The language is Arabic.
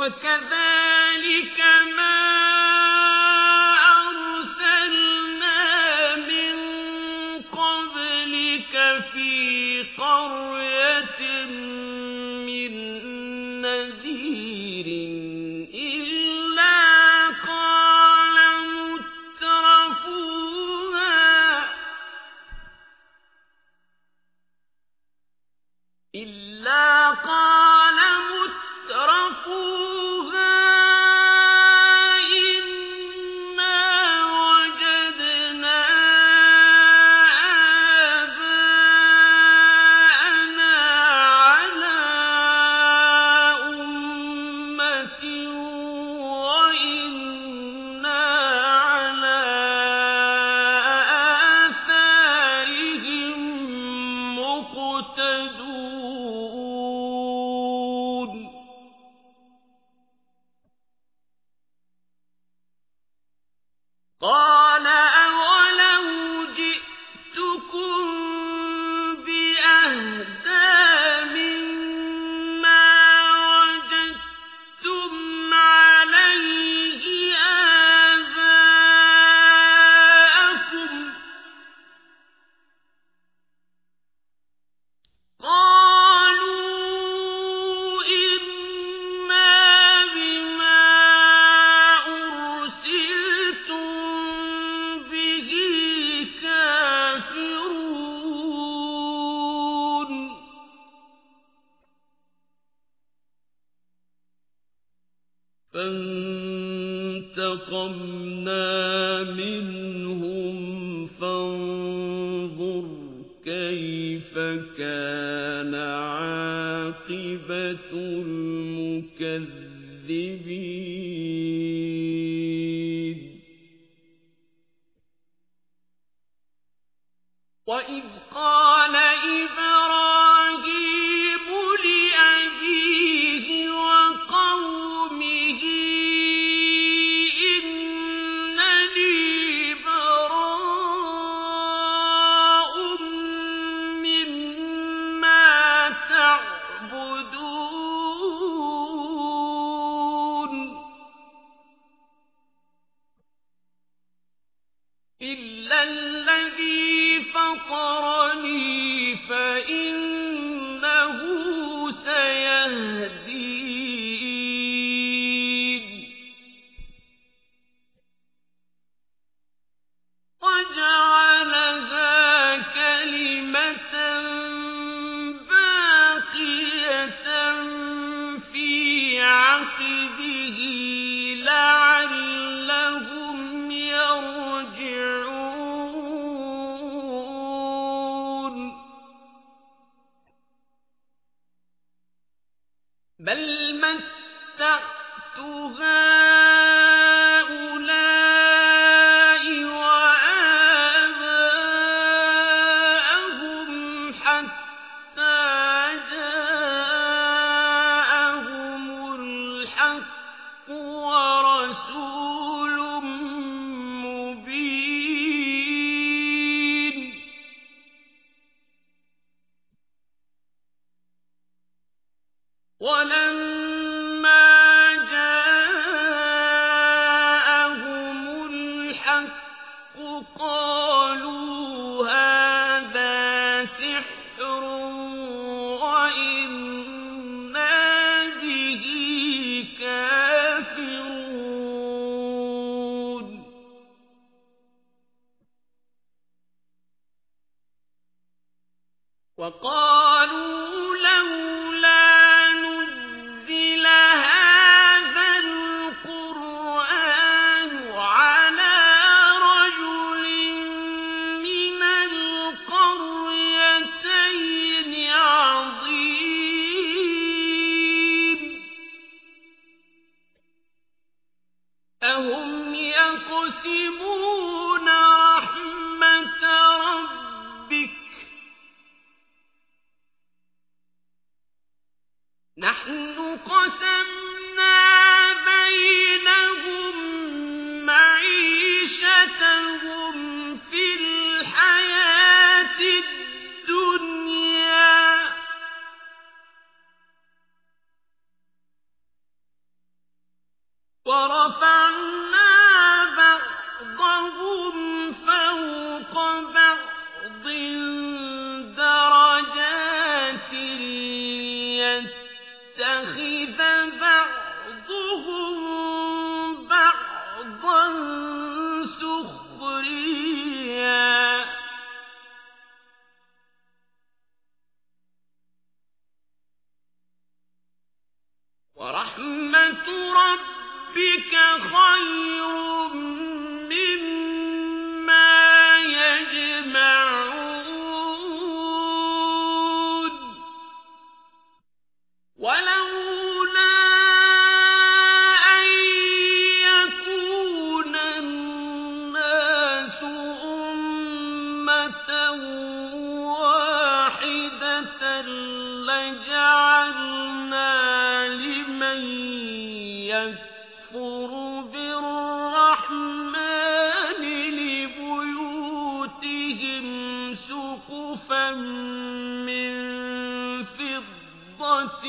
وكذلك ما فانتقمنا منهم فانظر كيف كان عاقبة المكذبين. وإذ قال إبراهيم إلا بل متعت هؤلاء وقال ورفعنا بعضهم فوق بعض درجات ليتخذ بعضهم يكفر بالرحمن لبيوتهم سقفا من فضة